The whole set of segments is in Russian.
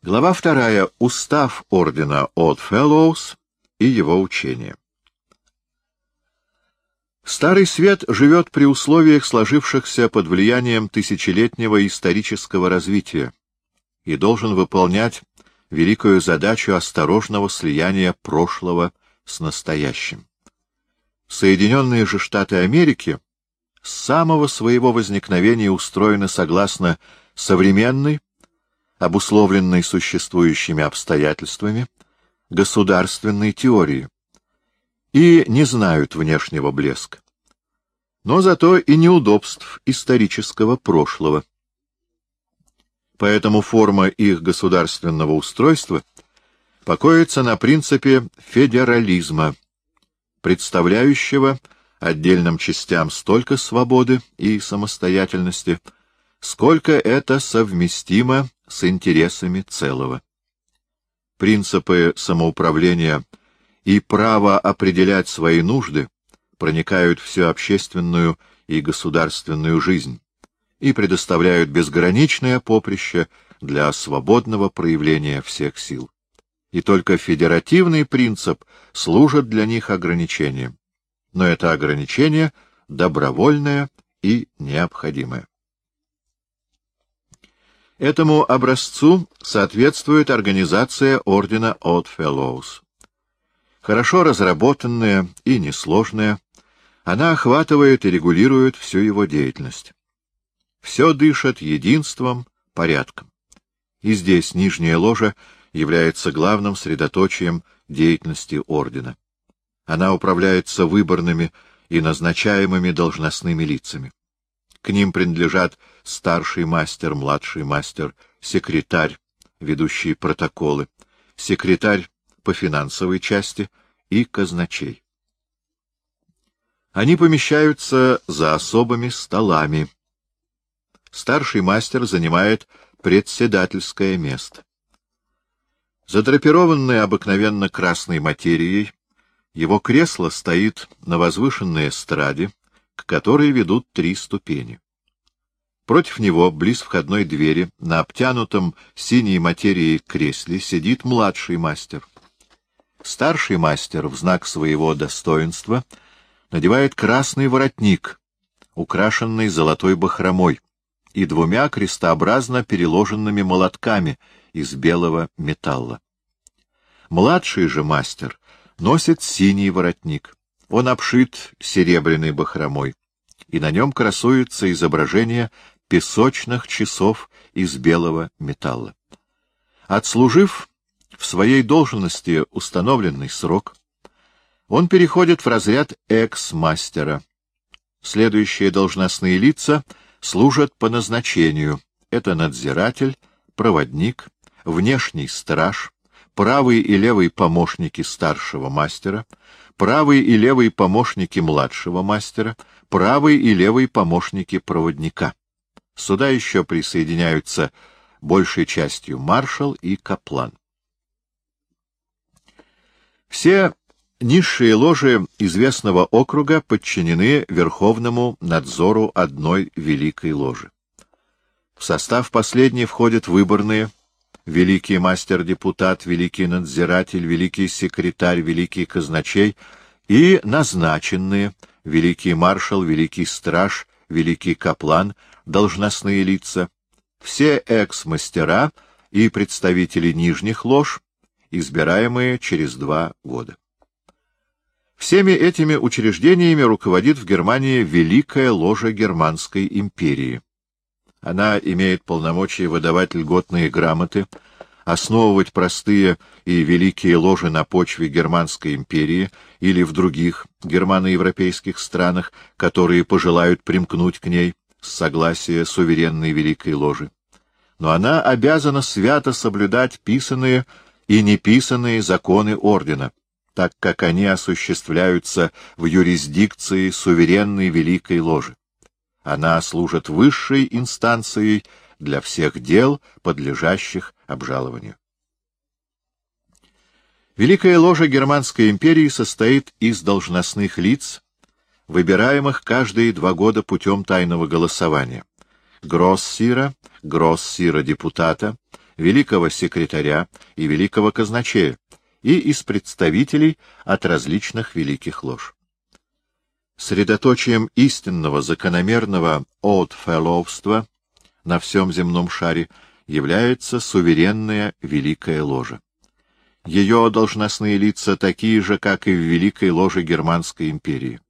Глава вторая. Устав ордена Odd Fellows и его учение. Старый свет живет при условиях, сложившихся под влиянием тысячелетнего исторического развития, и должен выполнять великую задачу осторожного слияния прошлого с настоящим. Соединенные же Штаты Америки с самого своего возникновения устроены согласно современной, обусловленной существующими обстоятельствами, государственной теории, и не знают внешнего блеска, но зато и неудобств исторического прошлого. Поэтому форма их государственного устройства покоится на принципе федерализма, представляющего отдельным частям столько свободы и самостоятельности, сколько это совместимо с интересами целого. Принципы самоуправления и право определять свои нужды проникают всю общественную и государственную жизнь и предоставляют безграничное поприще для свободного проявления всех сил. И только федеративный принцип служит для них ограничением. Но это ограничение добровольное и необходимое. Этому образцу соответствует организация ордена Odd Fellows. Хорошо разработанная и несложная, она охватывает и регулирует всю его деятельность. Все дышит единством, порядком. И здесь нижняя ложа является главным средоточием деятельности ордена. Она управляется выборными и назначаемыми должностными лицами. К ним принадлежат старший мастер, младший мастер, секретарь, ведущий протоколы, секретарь по финансовой части и казначей. Они помещаются за особыми столами. Старший мастер занимает председательское место. Задрапированное обыкновенно красной материей, его кресло стоит на возвышенной эстраде, к которой ведут три ступени. Против него, близ входной двери, на обтянутом синей материей кресле, сидит младший мастер. Старший мастер, в знак своего достоинства, надевает красный воротник, украшенный золотой бахромой, и двумя крестообразно переложенными молотками из белого металла. Младший же мастер носит синий воротник. Он обшит серебряной бахромой, и на нем красуется изображение песочных часов из белого металла. Отслужив в своей должности установленный срок, он переходит в разряд экс-мастера. Следующие должностные лица служат по назначению. Это надзиратель, проводник, внешний страж, правый и левый помощники старшего мастера, правый и левый помощники младшего мастера, правый и левый помощники проводника. Сюда еще присоединяются большей частью маршал и каплан. Все низшие ложи известного округа подчинены верховному надзору одной великой ложи. В состав последней входят выборные великий мастер-депутат, великий надзиратель, великий секретарь, великий казначей и назначенные великий маршал, великий страж, великий каплан, должностные лица, все экс-мастера и представители нижних лож, избираемые через два года. Всеми этими учреждениями руководит в Германии Великая Ложа Германской империи. Она имеет полномочия выдавать льготные грамоты, основывать простые и великие ложи на почве Германской империи или в других германоевропейских странах, которые пожелают примкнуть к ней с согласия суверенной великой ложи. Но она обязана свято соблюдать писанные и неписанные законы ордена, так как они осуществляются в юрисдикции суверенной великой ложи. Она служит высшей инстанцией для всех дел, подлежащих обжалованию. Великая ложа Германской империи состоит из должностных лиц, выбираемых каждые два года путем тайного голосования. Гроссира, гроссира депутата, великого секретаря и великого казначея, и из представителей от различных великих лож. Средоточием истинного закономерного отфелловства на всем земном шаре является суверенная великая ложа. Ее должностные лица такие же, как и в великой ложе Германской империи.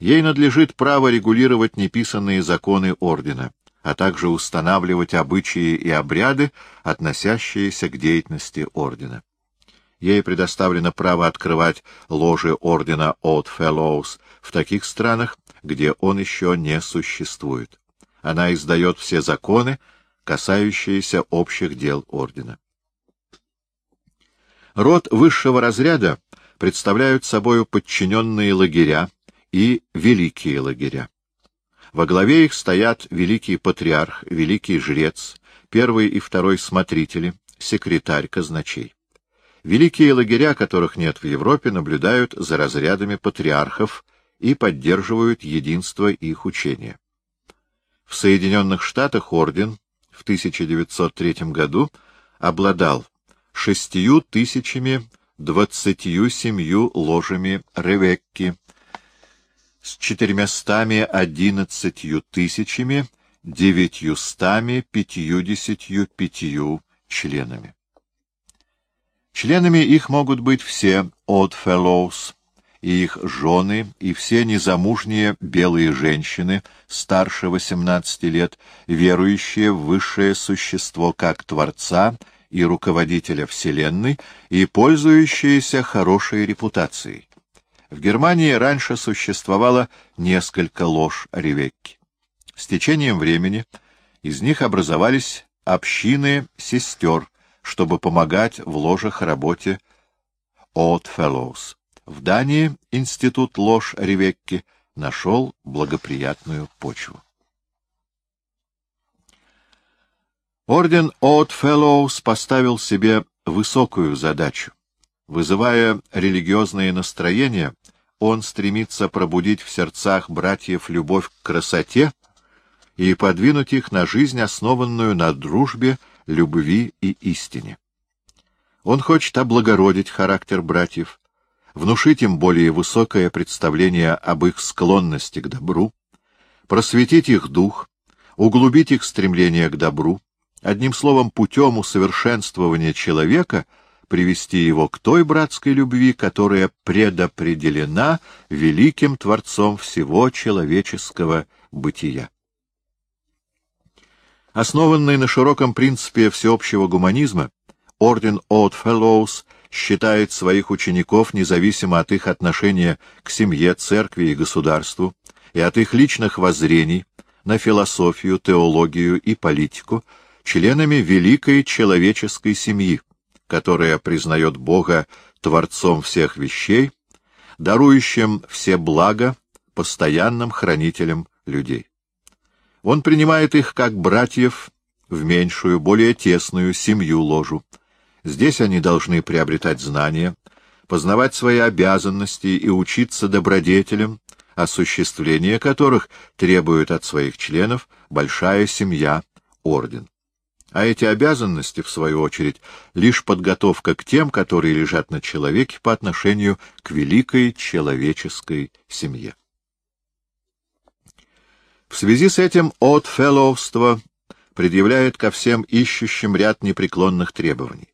Ей надлежит право регулировать неписанные законы ордена, а также устанавливать обычаи и обряды, относящиеся к деятельности ордена. Ей предоставлено право открывать ложи ордена Odd Fellows в таких странах, где он еще не существует. Она издает все законы, касающиеся общих дел ордена. Род высшего разряда представляют собою подчиненные лагеря и великие лагеря. Во главе их стоят великий патриарх, великий жрец, первый и второй смотрители, секретарь казначей. Великие лагеря, которых нет в Европе, наблюдают за разрядами патриархов и поддерживают единство их учения. В Соединенных Штатах орден в 1903 году обладал шестью тысячами двадцатью семью ложами Ревекки, с четырьмястами одиннадцатью тысячами девятьюстами пятьюдесятью пятью членами. Членами их могут быть все Odd Fellows и их жены, и все незамужние белые женщины старше 18 лет, верующие в высшее существо как Творца и руководителя Вселенной и пользующиеся хорошей репутацией. В Германии раньше существовало несколько лож Ревекки. С течением времени из них образовались общины сестер, чтобы помогать в ложах работе Odd Fellows. В Дании институт лож Ревекки нашел благоприятную почву. Орден Odd Fellows поставил себе высокую задачу. Вызывая религиозные настроения, он стремится пробудить в сердцах братьев любовь к красоте и подвинуть их на жизнь, основанную на дружбе, любви и истине. Он хочет облагородить характер братьев, внушить им более высокое представление об их склонности к добру, просветить их дух, углубить их стремление к добру, одним словом, путем усовершенствования человека привести его к той братской любви, которая предопределена великим Творцом всего человеческого бытия. Основанный на широком принципе всеобщего гуманизма, орден Odd Fellows считает своих учеников, независимо от их отношения к семье, церкви и государству, и от их личных воззрений на философию, теологию и политику, членами великой человеческой семьи, которая признает Бога Творцом всех вещей, дарующим все блага, постоянным хранителем людей. Он принимает их как братьев в меньшую, более тесную семью-ложу. Здесь они должны приобретать знания, познавать свои обязанности и учиться добродетелям, осуществление которых требует от своих членов большая семья, орден. А эти обязанности, в свою очередь, лишь подготовка к тем, которые лежат на человеке по отношению к великой человеческой семье. В связи с этим от фелловства предъявляет ко всем ищущим ряд непреклонных требований.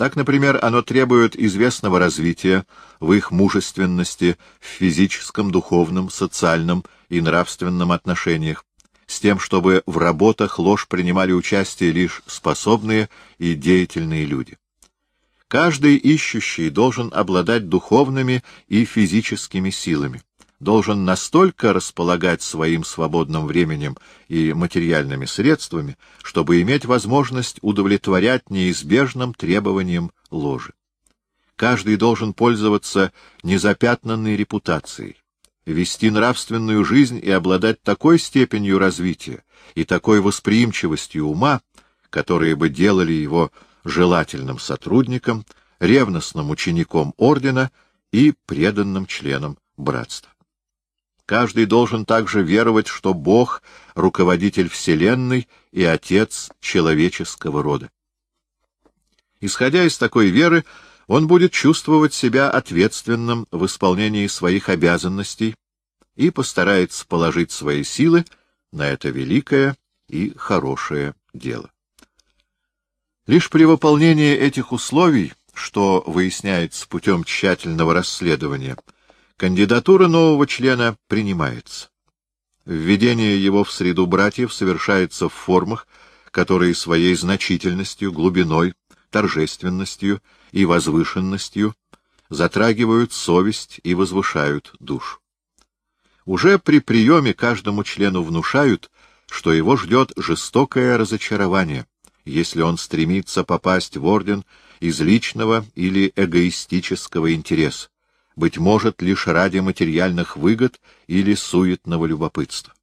Так, например, оно требует известного развития в их мужественности в физическом, духовном, социальном и нравственном отношениях, с тем, чтобы в работах ложь принимали участие лишь способные и деятельные люди. Каждый ищущий должен обладать духовными и физическими силами должен настолько располагать своим свободным временем и материальными средствами, чтобы иметь возможность удовлетворять неизбежным требованиям ложи. Каждый должен пользоваться незапятнанной репутацией, вести нравственную жизнь и обладать такой степенью развития и такой восприимчивостью ума, которые бы делали его желательным сотрудником, ревностным учеником ордена и преданным членом братства. Каждый должен также веровать, что Бог — руководитель Вселенной и Отец человеческого рода. Исходя из такой веры, он будет чувствовать себя ответственным в исполнении своих обязанностей и постарается положить свои силы на это великое и хорошее дело. Лишь при выполнении этих условий, что выясняется путем тщательного расследования, кандидатура нового члена принимается. Введение его в среду братьев совершается в формах, которые своей значительностью, глубиной, торжественностью и возвышенностью затрагивают совесть и возвышают душу. Уже при приеме каждому члену внушают, что его ждет жестокое разочарование, если он стремится попасть в орден из личного или эгоистического интереса, быть может, лишь ради материальных выгод или суетного любопытства.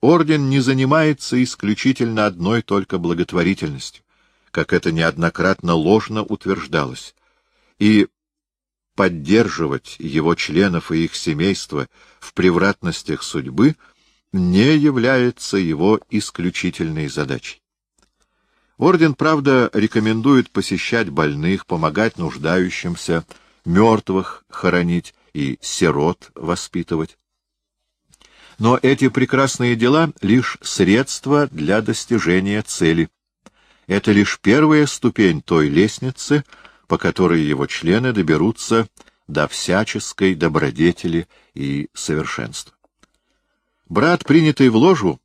Орден не занимается исключительно одной только благотворительностью, как это неоднократно ложно утверждалось, и поддерживать его членов и их семейства в превратностях судьбы не является его исключительной задачей. Орден, правда, рекомендует посещать больных, помогать нуждающимся, мертвых хоронить и сирот воспитывать. Но эти прекрасные дела — лишь средства для достижения цели. Это лишь первая ступень той лестницы, по которой его члены доберутся до всяческой добродетели и совершенства. Брат, принятый в ложу,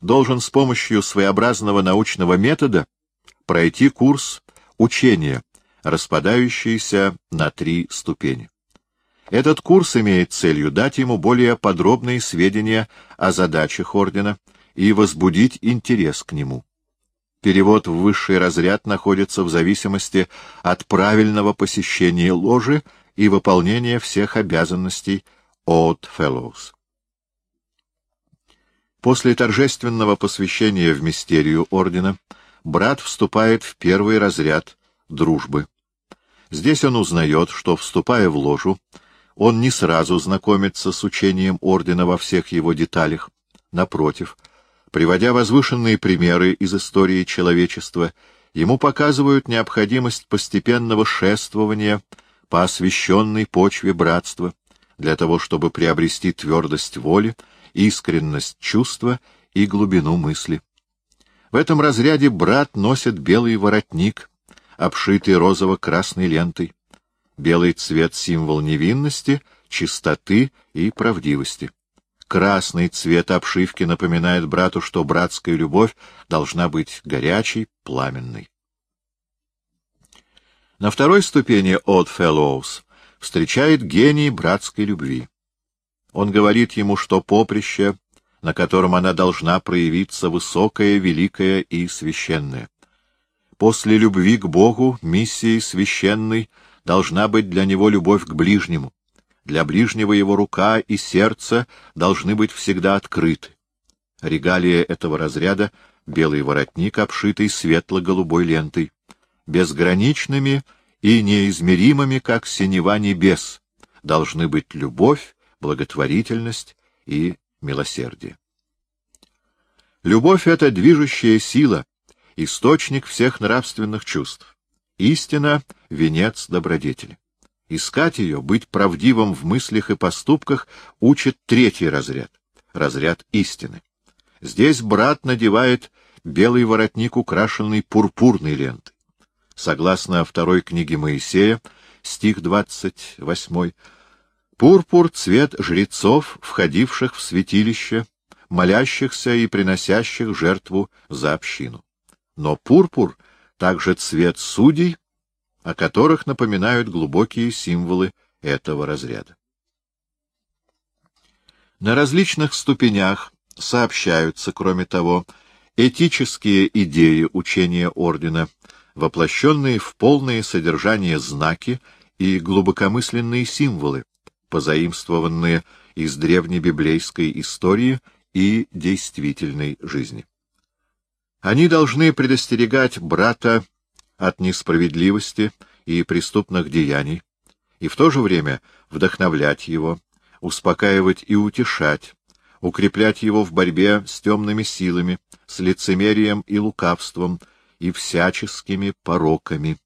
должен с помощью своеобразного научного метода пройти курс учения, распадающийся на три ступени. Этот курс имеет целью дать ему более подробные сведения о задачах ордена и возбудить интерес к нему. Перевод в высший разряд находится в зависимости от правильного посещения ложи и выполнения всех обязанностей от Fellows. После торжественного посвящения в мистерию ордена брат вступает в первый разряд дружбы. Здесь он узнает, что, вступая в ложу, он не сразу знакомится с учением ордена во всех его деталях. Напротив, приводя возвышенные примеры из истории человечества, ему показывают необходимость постепенного шествования по освященной почве братства, для того, чтобы приобрести твердость воли, искренность чувства и глубину мысли. В этом разряде брат носит белый воротник, обшитый розово-красной лентой. Белый цвет — символ невинности, чистоты и правдивости. Красный цвет обшивки напоминает брату, что братская любовь должна быть горячей, пламенной. На второй ступени от Fellows встречает гений братской любви. Он говорит ему, что поприще, на котором она должна проявиться, высокое, великое и священное. После любви к Богу, миссией священной, должна быть для него любовь к ближнему. Для ближнего его рука и сердце должны быть всегда открыты. Регалия этого разряда — белый воротник, обшитый светло-голубой лентой. Безграничными и неизмеримыми, как синева небес, должны быть любовь, благотворительность и милосердие. Любовь — это движущая сила, источник всех нравственных чувств. Истина — венец добродетели. Искать ее, быть правдивым в мыслях и поступках учит третий разряд — разряд истины. Здесь брат надевает белый воротник, украшенный пурпурной лентой. Согласно второй книге Моисея, стих 28, пурпур — цвет жрецов, входивших в святилище, молящихся и приносящих жертву за общину но пурпур — также цвет судей, о которых напоминают глубокие символы этого разряда. На различных ступенях сообщаются, кроме того, этические идеи учения ордена, воплощенные в полное содержание знаки и глубокомысленные символы, позаимствованные из древнебиблейской истории и действительной жизни. Они должны предостерегать брата от несправедливости и преступных деяний, и в то же время вдохновлять его, успокаивать и утешать, укреплять его в борьбе с темными силами, с лицемерием и лукавством и всяческими пороками.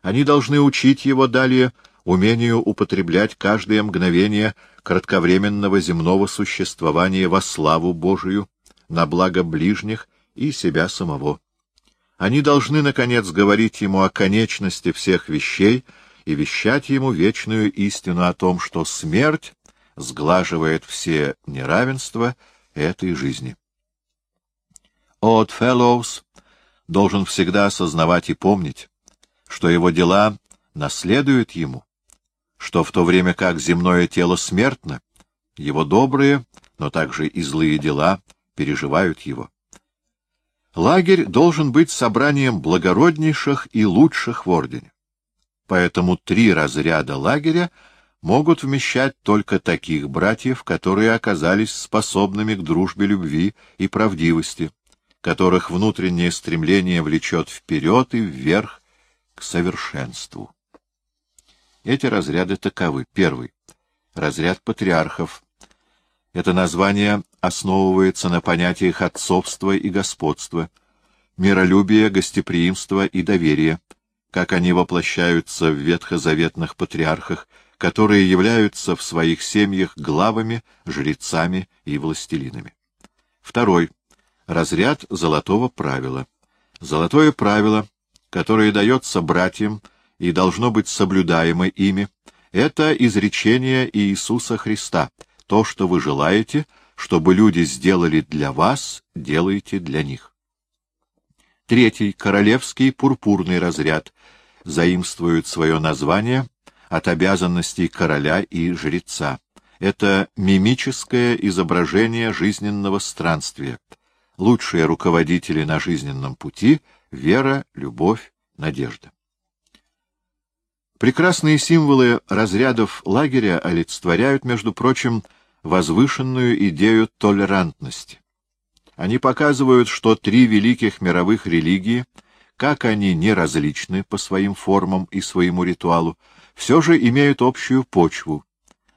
Они должны учить его далее умению употреблять каждое мгновение кратковременного земного существования во славу Божию, на благо ближних и себя самого. Они должны, наконец, говорить ему о конечности всех вещей и вещать ему вечную истину о том, что смерть сглаживает все неравенства этой жизни. От Фэллоус должен всегда осознавать и помнить, что его дела наследуют ему, что в то время как земное тело смертно, его добрые, но также и злые дела переживают его. Лагерь должен быть собранием благороднейших и лучших в ордене. Поэтому три разряда лагеря могут вмещать только таких братьев, которые оказались способными к дружбе любви и правдивости, которых внутреннее стремление влечет вперед и вверх к совершенству. Эти разряды таковы. Первый — разряд патриархов. Это название основывается на понятиях отцовства и господства, миролюбия, гостеприимства и доверия, как они воплощаются в ветхозаветных патриархах, которые являются в своих семьях главами, жрецами и властелинами. Второй — разряд золотого правила. Золотое правило, которое дается братьям и должно быть соблюдаемо ими, это изречение Иисуса Христа. То, что вы желаете, чтобы люди сделали для вас, делайте для них. Третий, королевский пурпурный разряд, заимствует свое название от обязанностей короля и жреца. Это мимическое изображение жизненного странствия. Лучшие руководители на жизненном пути — вера, любовь, надежда. Прекрасные символы разрядов лагеря олицетворяют, между прочим, возвышенную идею толерантности. Они показывают, что три великих мировых религии, как они не различны по своим формам и своему ритуалу, все же имеют общую почву,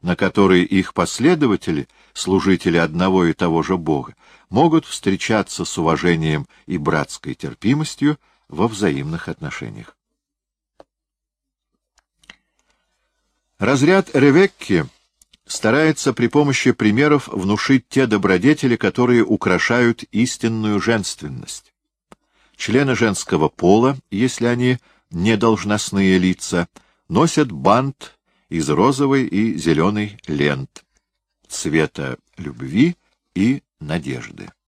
на которой их последователи, служители одного и того же Бога, могут встречаться с уважением и братской терпимостью во взаимных отношениях. Разряд Ревекки старается при помощи примеров внушить те добродетели, которые украшают истинную женственность. Члены женского пола, если они не должностные лица, носят бант из розовой и зеленой лент, цвета любви и надежды.